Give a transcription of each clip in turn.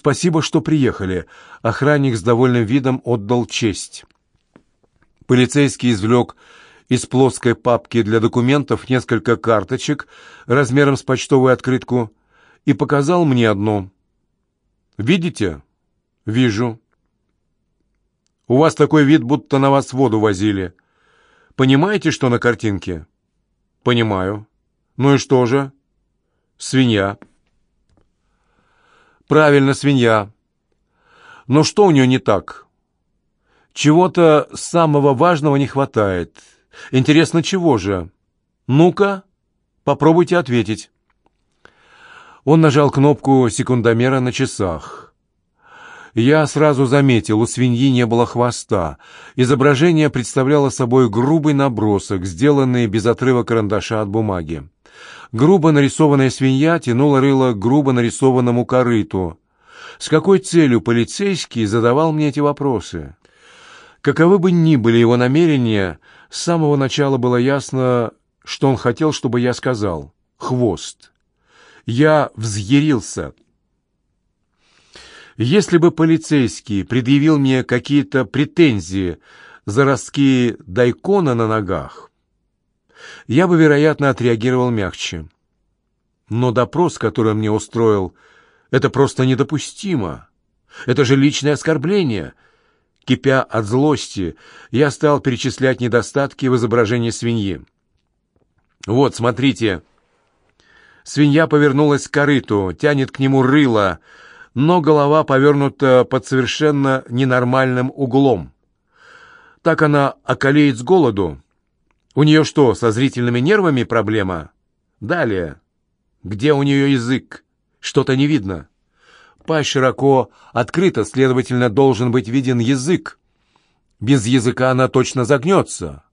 «Спасибо, что приехали». Охранник с довольным видом отдал честь. Полицейский извлек из плоской папки для документов несколько карточек размером с почтовую открытку и показал мне одну. «Видите?» «Вижу». «У вас такой вид, будто на вас воду возили. Понимаете, что на картинке?» «Понимаю. Ну и что же?» «Свинья». «Правильно, свинья. Но что у нее не так?» «Чего-то самого важного не хватает. Интересно, чего же? Ну-ка, попробуйте ответить». Он нажал кнопку секундомера на часах. Я сразу заметил, у свиньи не было хвоста. Изображение представляло собой грубый набросок, сделанный без отрыва карандаша от бумаги. Грубо нарисованная свинья тянула рыло грубо нарисованному корыту. С какой целью полицейский задавал мне эти вопросы? Каковы бы ни были его намерения, с самого начала было ясно, что он хотел, чтобы я сказал «хвост». Я взъярился. Если бы полицейский предъявил мне какие-то претензии за ростки дайкона на ногах, я бы, вероятно, отреагировал мягче. Но допрос, который мне устроил, это просто недопустимо. Это же личное оскорбление. Кипя от злости, я стал перечислять недостатки в изображении свиньи. «Вот, смотрите». Свинья повернулась к корыту, тянет к нему рыло, но голова повернута под совершенно ненормальным углом. Так она околеет с голоду, у нее что, со зрительными нервами проблема? Далее. Где у нее язык? Что-то не видно. Пасть широко открыта, следовательно, должен быть виден язык. Без языка она точно загнется.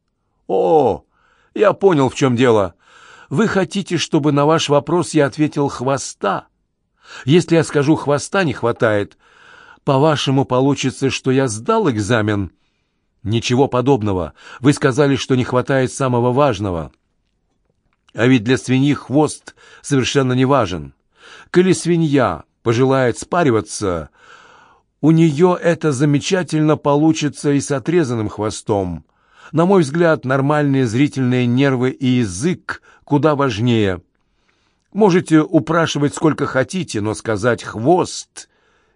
О, я понял, в чем дело. Вы хотите, чтобы на ваш вопрос я ответил «хвоста»? Если я скажу «хвоста не хватает», по-вашему получится, что я сдал экзамен — Ничего подобного. Вы сказали, что не хватает самого важного. А ведь для свиньи хвост совершенно не важен. Коли свинья пожелает спариваться, у нее это замечательно получится и с отрезанным хвостом. На мой взгляд, нормальные зрительные нервы и язык куда важнее. Можете упрашивать сколько хотите, но сказать «хвост»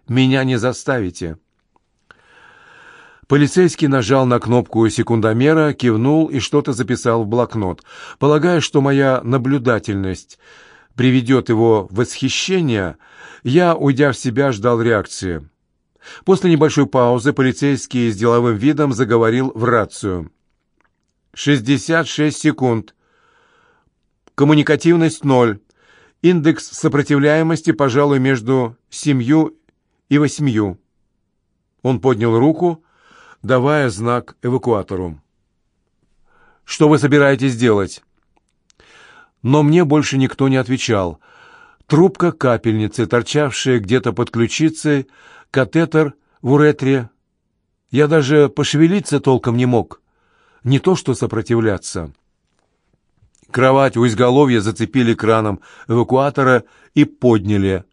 меня не заставите. Полицейский нажал на кнопку секундомера, кивнул и что-то записал в блокнот. Полагая, что моя наблюдательность приведет его в восхищение, я, уйдя в себя, ждал реакции. После небольшой паузы полицейский с деловым видом заговорил в рацию. «Шестьдесят шесть секунд. Коммуникативность ноль. Индекс сопротивляемости, пожалуй, между семью и восьмью». Он поднял руку, давая знак эвакуатору. «Что вы собираетесь делать?» Но мне больше никто не отвечал. Трубка капельницы, торчавшая где-то под ключицей, катетер в уретре. Я даже пошевелиться толком не мог. Не то что сопротивляться. Кровать у изголовья зацепили краном эвакуатора и подняли.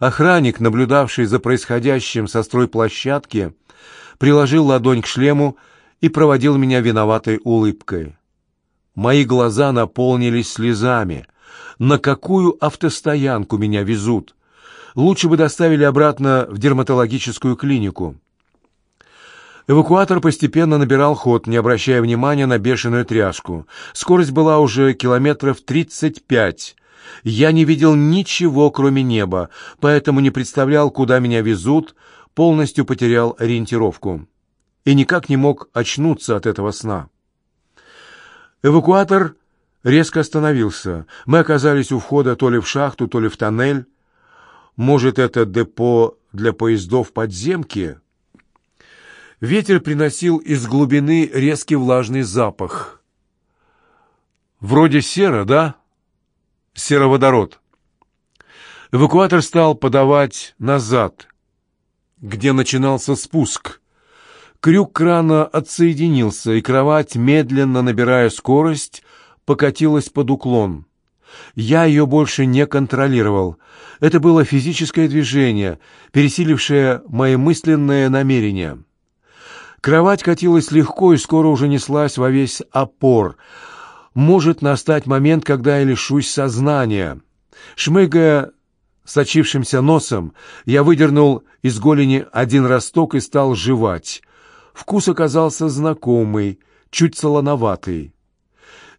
Охранник, наблюдавший за происходящим со стройплощадки, приложил ладонь к шлему и проводил меня виноватой улыбкой. Мои глаза наполнились слезами. На какую автостоянку меня везут? Лучше бы доставили обратно в дерматологическую клинику. Эвакуатор постепенно набирал ход, не обращая внимания на бешеную тряску. Скорость была уже километров тридцать пять. Я не видел ничего, кроме неба, поэтому не представлял, куда меня везут, полностью потерял ориентировку и никак не мог очнуться от этого сна. Эвакуатор резко остановился. Мы оказались у входа то ли в шахту, то ли в тоннель. Может, это депо для поездов подземки? Ветер приносил из глубины резкий влажный запах. Вроде сера, да? Сероводород. Эвакуатор стал подавать назад где начинался спуск. Крюк крана отсоединился, и кровать, медленно набирая скорость, покатилась под уклон. Я ее больше не контролировал. Это было физическое движение, пересилившее мои мысленные намерения. Кровать катилась легко и скоро уже неслась во весь опор. Может настать момент, когда я лишусь сознания. Шмыгая сочившимся носом, я выдернул из голени один росток и стал жевать. Вкус оказался знакомый, чуть солоноватый.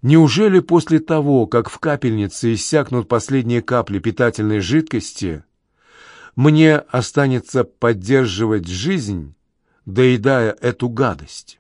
Неужели после того, как в капельнице иссякнут последние капли питательной жидкости, мне останется поддерживать жизнь, доедая эту гадость?